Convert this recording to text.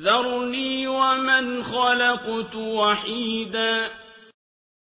ذَرْنِي وَمَنْ خَلَقْتُ وَحِيدًا